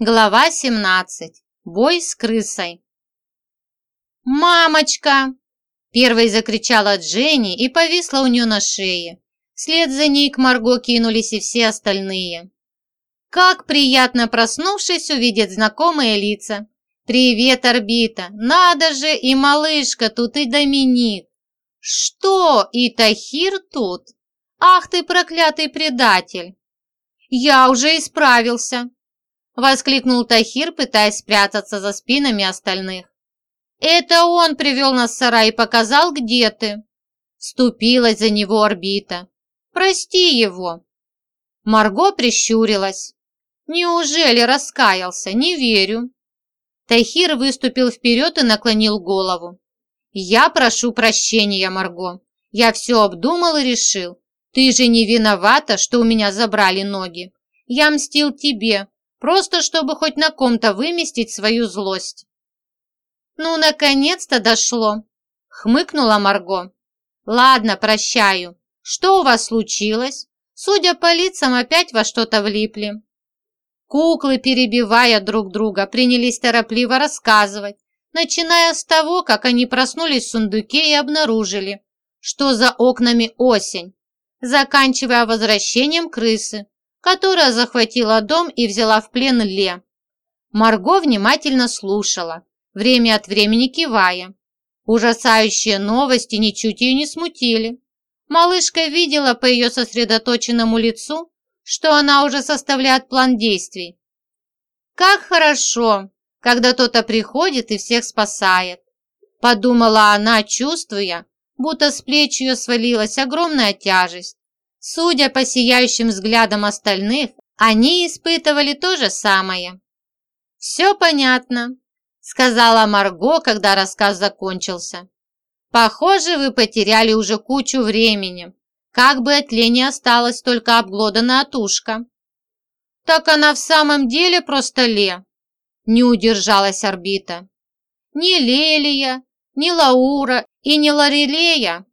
Глава 17. Бой с крысой. «Мамочка!» Первой закричала Дженни и повисла у нее на шее. Вслед за ней к Марго кинулись и все остальные. Как приятно, проснувшись, увидеть знакомые лица. «Привет, орбита! Надо же, и малышка тут, и Доминик!» «Что, и Тахир тут? Ах ты, проклятый предатель!» «Я уже исправился!» Воскликнул Тахир, пытаясь спрятаться за спинами остальных. «Это он привел нас в сарай и показал, где ты!» Ступилась за него орбита. «Прости его!» Марго прищурилась. «Неужели раскаялся? Не верю!» Тахир выступил вперед и наклонил голову. «Я прошу прощения, Марго. Я все обдумал и решил. Ты же не виновата, что у меня забрали ноги. Я мстил тебе, просто чтобы хоть на ком-то выместить свою злость. «Ну, наконец-то дошло!» — хмыкнула Марго. «Ладно, прощаю. Что у вас случилось? Судя по лицам, опять во что-то влипли». Куклы, перебивая друг друга, принялись торопливо рассказывать, начиная с того, как они проснулись в сундуке и обнаружили, что за окнами осень, заканчивая возвращением крысы, которая захватила дом и взяла в плен Ле. Марго внимательно слушала, время от времени кивая. Ужасающие новости ничуть ее не смутили. Малышка видела по ее сосредоточенному лицу, что она уже составляет план действий. «Как хорошо, когда кто-то приходит и всех спасает», подумала она, чувствуя, будто с плеч ее свалилась огромная тяжесть. Судя по сияющим взглядам остальных, они испытывали то же самое. «Все понятно», – сказала Марго, когда рассказ закончился. «Похоже, вы потеряли уже кучу времени. Как бы от лени осталась только обглоданная тушка». «Так она в самом деле просто Ле», – не удержалась орбита. «Ни Лелия, ни Лаура и ни Лорелея».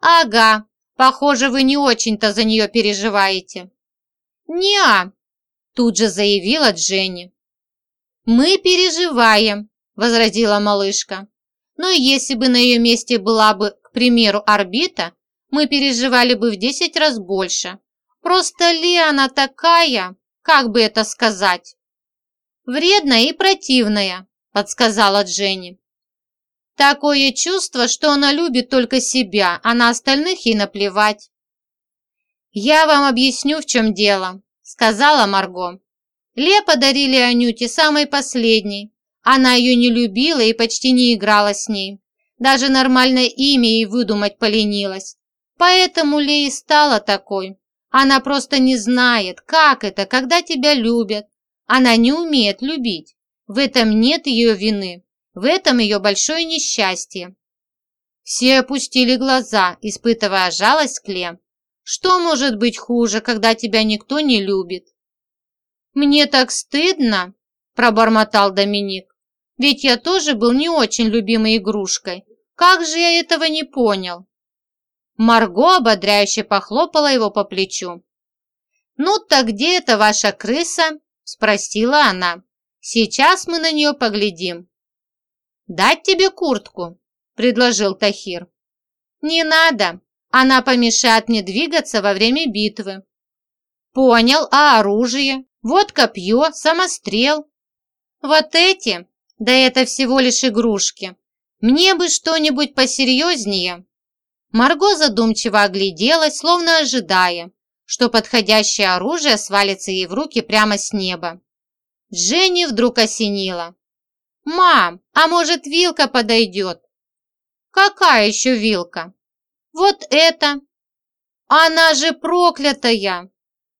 «Ага, Похоже, вы не очень-то за нее переживаете». «Не-а», тут же заявила Дженни. «Мы переживаем», – возразила малышка. «Но если бы на ее месте была бы, к примеру, орбита, мы переживали бы в десять раз больше. Просто ли она такая, как бы это сказать?» «Вредная и противная», – подсказала Дженни. Такое чувство, что она любит только себя, а на остальных ей наплевать. «Я вам объясню, в чем дело», – сказала Марго. Ле подарили Анюте самой последней. Она ее не любила и почти не играла с ней. Даже нормальное имя ей выдумать поленилась. Поэтому Ле и стала такой. Она просто не знает, как это, когда тебя любят. Она не умеет любить. В этом нет ее вины. В этом ее большое несчастье. Все опустили глаза, испытывая жалость к Ле. Что может быть хуже, когда тебя никто не любит? «Мне так стыдно», – пробормотал Доминик. «Ведь я тоже был не очень любимой игрушкой. Как же я этого не понял?» Марго ободряюще похлопала его по плечу. «Ну так где эта ваша крыса?» – спросила она. «Сейчас мы на нее поглядим». «Дать тебе куртку?» – предложил Тахир. «Не надо, она помешает мне двигаться во время битвы». «Понял, а оружие? Вот копье, самострел». «Вот эти? Да это всего лишь игрушки. Мне бы что-нибудь посерьезнее». Марго задумчиво огляделась, словно ожидая, что подходящее оружие свалится ей в руки прямо с неба. Дженни вдруг осенила. «Мам, а может вилка подойдет?» «Какая еще вилка?» «Вот это!» «Она же проклятая!»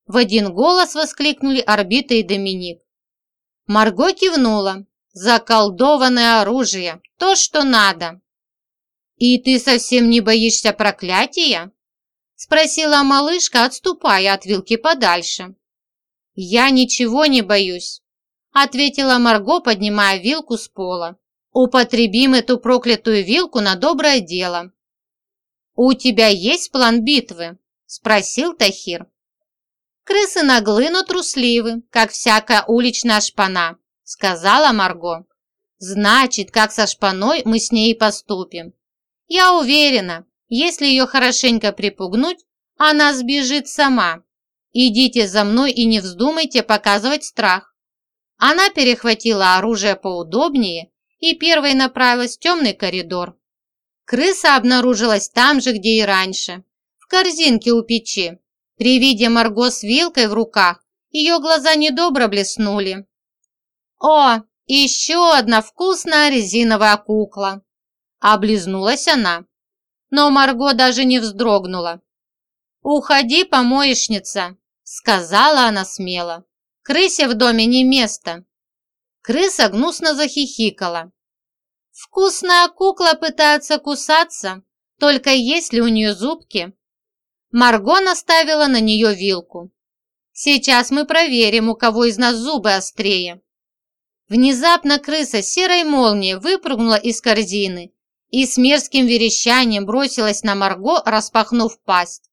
В один голос воскликнули Орбита и Доминик. Марго кивнула. «Заколдованное оружие! То, что надо!» «И ты совсем не боишься проклятия?» Спросила малышка, отступая от вилки подальше. «Я ничего не боюсь ответила Марго, поднимая вилку с пола. «Употребим эту проклятую вилку на доброе дело». «У тебя есть план битвы?» – спросил Тахир. Крысы наглы, но трусливы, как всякая уличная шпана, сказала Марго. Значит, как со шпаной мы с ней поступим. Я уверена, если ее хорошенько припугнуть, она сбежит сама. Идите за мной и не вздумайте показывать страх. Она перехватила оружие поудобнее и первой направилась в темный коридор. Крыса обнаружилась там же, где и раньше, в корзинке у печи. При виде Марго с вилкой в руках ее глаза недобро блеснули. «О, еще одна вкусная резиновая кукла!» Облизнулась она, но Марго даже не вздрогнула. «Уходи, помоечница!» сказала она смело. «Крысе в доме не место!» Крыса гнусно захихикала. «Вкусная кукла пытается кусаться, только есть ли у нее зубки?» Марго наставила на нее вилку. «Сейчас мы проверим, у кого из нас зубы острее». Внезапно крыса серой молнией выпрыгнула из корзины и с мерзким верещанием бросилась на Марго, распахнув пасть.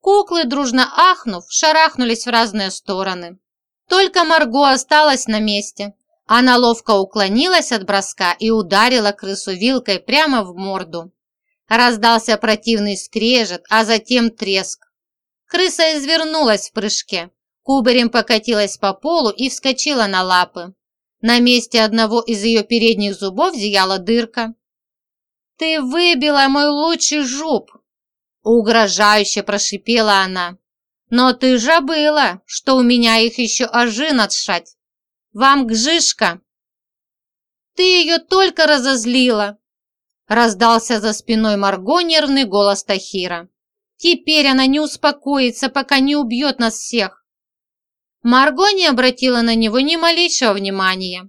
Куклы, дружно ахнув, шарахнулись в разные стороны. Только Марго осталась на месте. Она ловко уклонилась от броска и ударила крысу вилкой прямо в морду. Раздался противный скрежет, а затем треск. Крыса извернулась в прыжке, кубарем покатилась по полу и вскочила на лапы. На месте одного из ее передних зубов зияла дырка. «Ты выбила мой лучший зуб!» Угрожающе прошипела она. «Но ты забыла, что у меня их еще ожин отшать. Вам гжишка!» «Ты ее только разозлила!» Раздался за спиной Марго нервный голос Тахира. «Теперь она не успокоится, пока не убьет нас всех!» Марго не обратила на него ни малейшего внимания.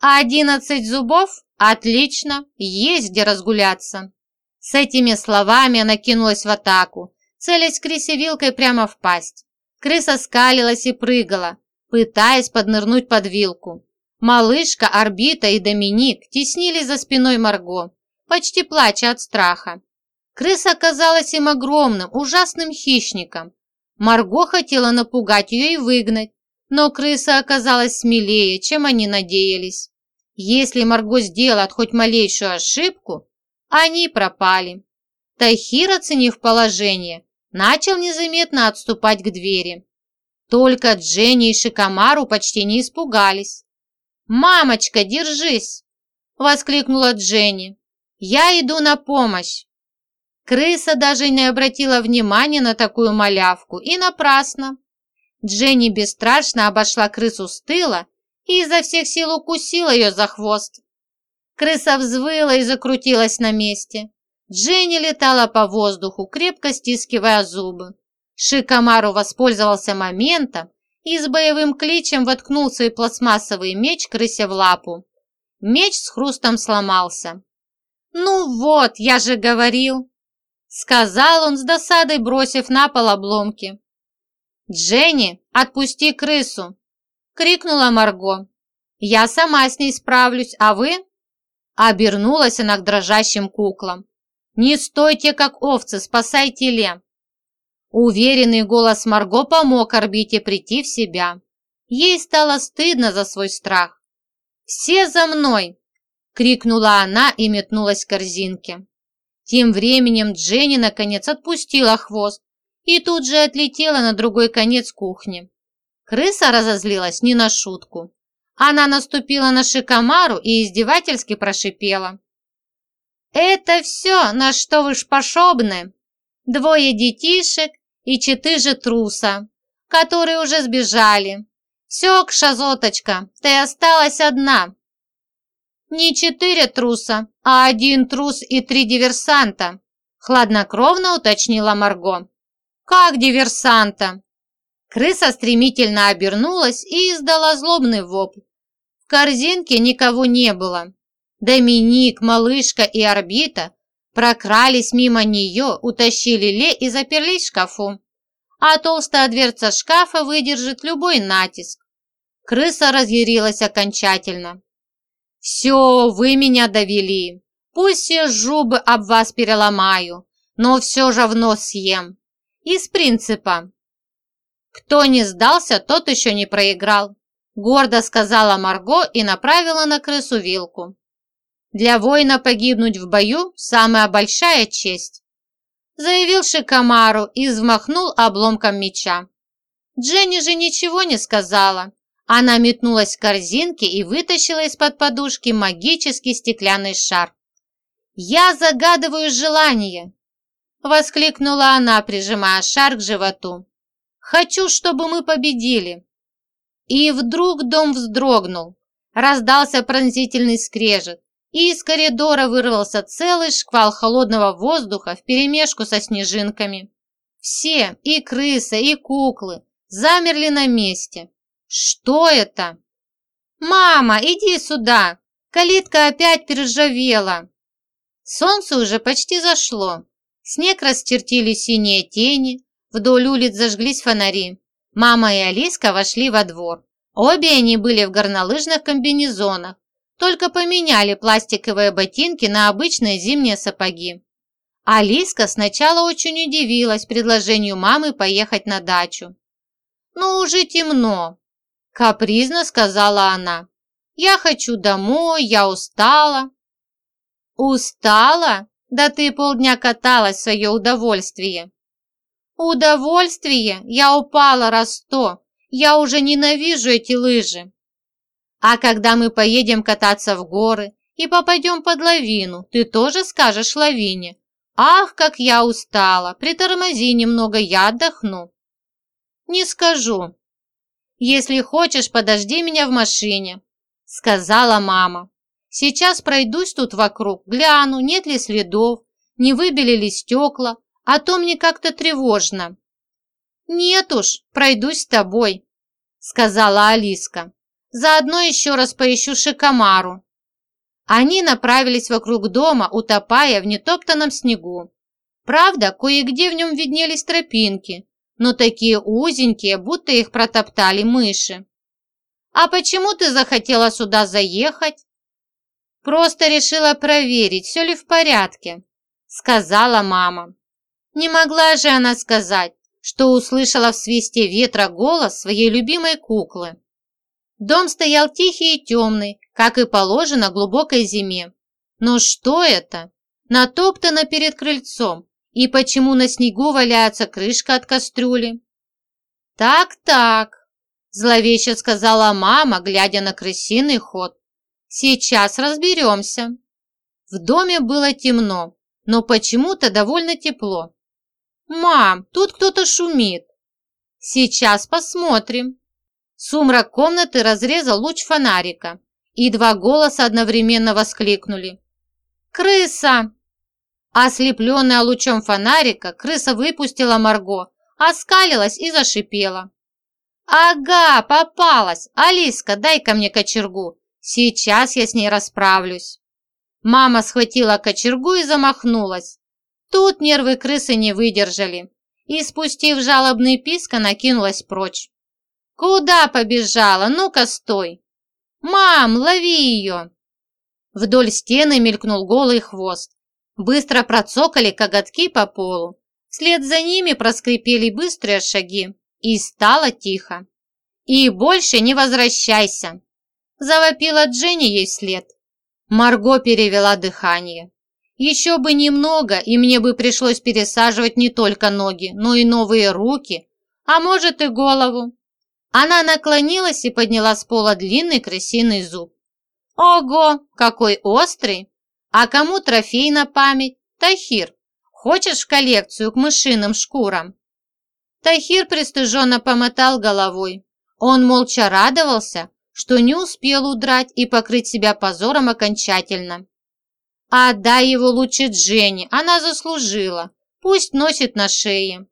«А одиннадцать зубов? Отлично, есть где разгуляться!» С этими словами она кинулась в атаку, целясь крысе вилкой прямо в пасть. Крыса скалилась и прыгала, пытаясь поднырнуть под вилку. Малышка, Орбита и Доминик теснили за спиной Марго, почти плача от страха. Крыса казалась им огромным, ужасным хищником. Марго хотела напугать ее и выгнать, но крыса оказалась смелее, чем они надеялись. Если Марго сделает хоть малейшую ошибку, они пропали. Тахир, оценив положение, начал незаметно отступать к двери. Только Дженни и Шикомару почти не испугались. «Мамочка, держись!» – воскликнула Дженни. «Я иду на помощь!» Крыса даже не обратила внимания на такую малявку, и напрасно. Дженни бесстрашно обошла крысу с тыла и изо всех сил укусила ее за хвост. Крыса взвыла и закрутилась на месте. Дженни летала по воздуху, крепко стискивая зубы. Шикомару воспользовался моментом и с боевым кличем воткнул свой пластмассовый меч крысе в лапу. Меч с хрустом сломался. «Ну вот, я же говорил!» Сказал он с досадой, бросив на пол обломки. «Дженни, отпусти крысу!» Крикнула Марго. «Я сама с ней справлюсь, а вы?» Обернулась она к дрожащим куклам. «Не стойте, как овцы, спасайте Ле!» Уверенный голос Марго помог орбите прийти в себя. Ей стало стыдно за свой страх. «Все за мной!» – крикнула она и метнулась к корзинке. Тем временем Дженни наконец отпустила хвост и тут же отлетела на другой конец кухни. Крыса разозлилась не на шутку. Она наступила на Шикомару и издевательски прошипела. «Это все, на что вы способны? Двое детишек и четыре же труса, которые уже сбежали. Все, Кшазоточка, ты осталась одна». «Не четыре труса, а один трус и три диверсанта», хладнокровно уточнила Марго. «Как диверсанта?» Крыса стремительно обернулась и издала злобный вопль. В корзинке никого не было. Доминик, малышка и орбита прокрались мимо нее, утащили Ле и заперлись в шкафу. А толстая дверца шкафа выдержит любой натиск. Крыса разъярилась окончательно. «Все, вы меня довели. Пусть все жубы об вас переломаю, но все же в нос съем. Из принципа. Кто не сдался, тот еще не проиграл. Гордо сказала Марго и направила на крысу вилку. Для воина погибнуть в бою – самая большая честь. Заявил Шикамару и взмахнул обломком меча. Дженни же ничего не сказала. Она метнулась к корзинке и вытащила из-под подушки магический стеклянный шар. «Я загадываю желание!» Воскликнула она, прижимая шар к животу. «Хочу, чтобы мы победили!» И вдруг дом вздрогнул. Раздался пронзительный скрежет, и из коридора вырвался целый шквал холодного воздуха вперемешку со снежинками. Все, и крысы, и куклы, замерли на месте. Что это? «Мама, иди сюда! Калитка опять перержавела!» Солнце уже почти зашло. Снег расчертили синие тени, вдоль улиц зажглись фонари. Мама и Алиска вошли во двор. Обе они были в горнолыжных комбинезонах, только поменяли пластиковые ботинки на обычные зимние сапоги. Алиска сначала очень удивилась предложению мамы поехать на дачу. «Ну, уже темно», – капризно сказала она. «Я хочу домой, я устала». «Устала? Да ты полдня каталась в свое удовольствие». «Удовольствие? Я упала раз сто. Я уже ненавижу эти лыжи». «А когда мы поедем кататься в горы и попадем под лавину, ты тоже скажешь лавине, «Ах, как я устала! Притормози немного, я отдохну». «Не скажу». «Если хочешь, подожди меня в машине», — сказала мама. «Сейчас пройдусь тут вокруг, гляну, нет ли следов, не выбили ли стекла, а то мне как-то тревожно». «Нет уж, пройдусь с тобой», — сказала Алиска. «Заодно еще раз поищу Шикомару». Они направились вокруг дома, утопая в нетоптанном снегу. Правда, кое-где в нем виднелись тропинки, но такие узенькие, будто их протоптали мыши. «А почему ты захотела сюда заехать?» «Просто решила проверить, все ли в порядке», — сказала мама. Не могла же она сказать, что услышала в свисте ветра голос своей любимой куклы. Дом стоял тихий и темный, как и положено глубокой зиме. Но что это? Натоптано перед крыльцом. И почему на снегу валяется крышка от кастрюли? «Так-так», – зловеще сказала мама, глядя на крысиный ход. «Сейчас разберемся». В доме было темно, но почему-то довольно тепло. «Мам, тут кто-то шумит». «Сейчас посмотрим». Сумрак комнаты разрезал луч фонарика, и два голоса одновременно воскликнули. «Крыса!» Ослепленная лучом фонарика, крыса выпустила Марго, оскалилась и зашипела. «Ага, попалась! Алиска, дай-ка мне кочергу, сейчас я с ней расправлюсь!» Мама схватила кочергу и замахнулась. Тут нервы крысы не выдержали, и, спустив жалобный писк, накинулась прочь. «Куда побежала? Ну-ка, стой!» «Мам, лови ее!» Вдоль стены мелькнул голый хвост. Быстро процокали коготки по полу. Вслед за ними проскрипели быстрые шаги. И стало тихо. «И больше не возвращайся!» Завопила Дженни ей вслед. Марго перевела дыхание. Еще бы немного, и мне бы пришлось пересаживать не только ноги, но и новые руки, а может и голову. Она наклонилась и подняла с пола длинный крысиный зуб. «Ого, какой острый! А кому трофей на память? Тахир, хочешь в коллекцию к мышиным шкурам?» Тахир пристыженно помотал головой. Он молча радовался, что не успел удрать и покрыть себя позором окончательно. «Отдай его лучше Дженни, она заслужила. Пусть носит на шее».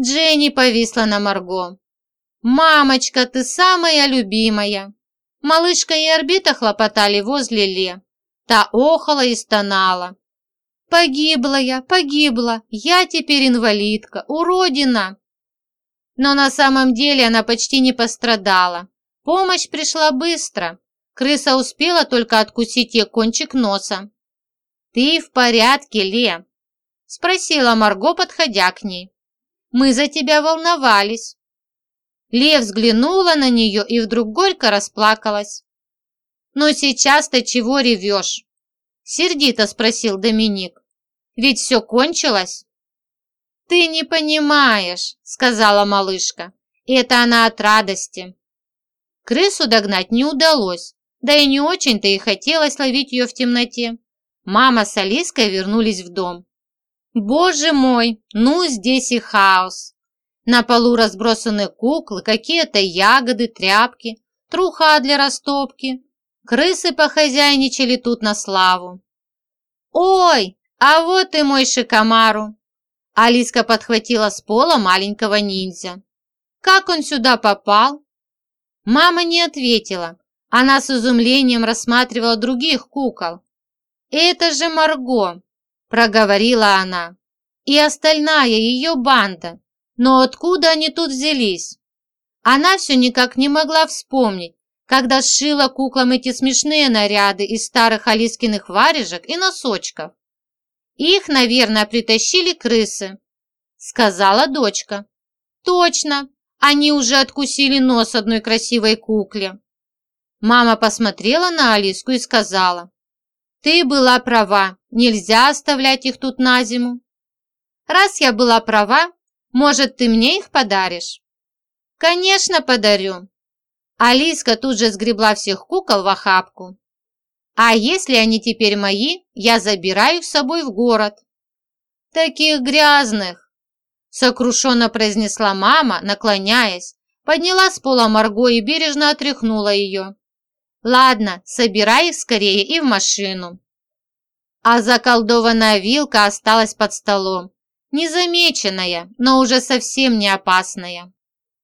Дженни повисла на Марго. «Мамочка, ты самая любимая!» Малышка и орбита хлопотали возле Ле. Та охала и стонала. «Погибла я, погибла! Я теперь инвалидка, уродина!» Но на самом деле она почти не пострадала. Помощь пришла быстро. Крыса успела только откусить ей кончик носа. «Ты в порядке, Ле?» Спросила Марго, подходя к ней. «Мы за тебя волновались». Лев взглянула на нее и вдруг горько расплакалась. «Ну сейчас-то чего ревешь?» Сердито спросил Доминик. «Ведь все кончилось?» «Ты не понимаешь», сказала малышка. «Это она от радости». Крысу догнать не удалось, да и не очень-то и хотелось ловить ее в темноте. Мама с Алиской вернулись в дом. Боже мой, ну здесь и хаос. На полу разбросаны куклы, какие-то ягоды, тряпки, труха для растопки. Крысы похозяйничали тут на славу. «Ой, а вот и мой Шикомару!» Алиска подхватила с пола маленького ниндзя. «Как он сюда попал?» Мама не ответила. Она с изумлением рассматривала других кукол. «Это же Марго!» – проговорила она. «И остальная ее банда. Но откуда они тут взялись?» Она все никак не могла вспомнить, когда сшила куклам эти смешные наряды из старых Алискиных варежек и носочков. «Их, наверное, притащили крысы», – сказала дочка. «Точно, они уже откусили нос одной красивой кукле». Мама посмотрела на Алиску и сказала, «Ты была права, нельзя оставлять их тут на зиму». «Раз я была права, может, ты мне их подаришь?» «Конечно, подарю». Алиска тут же сгребла всех кукол в охапку. «А если они теперь мои, я забираю их с собой в город». «Таких грязных!» Сокрушенно произнесла мама, наклоняясь, подняла с пола Марго и бережно отряхнула ее. «Ладно, собирай их скорее и в машину». А заколдованная вилка осталась под столом, незамеченная, но уже совсем не опасная.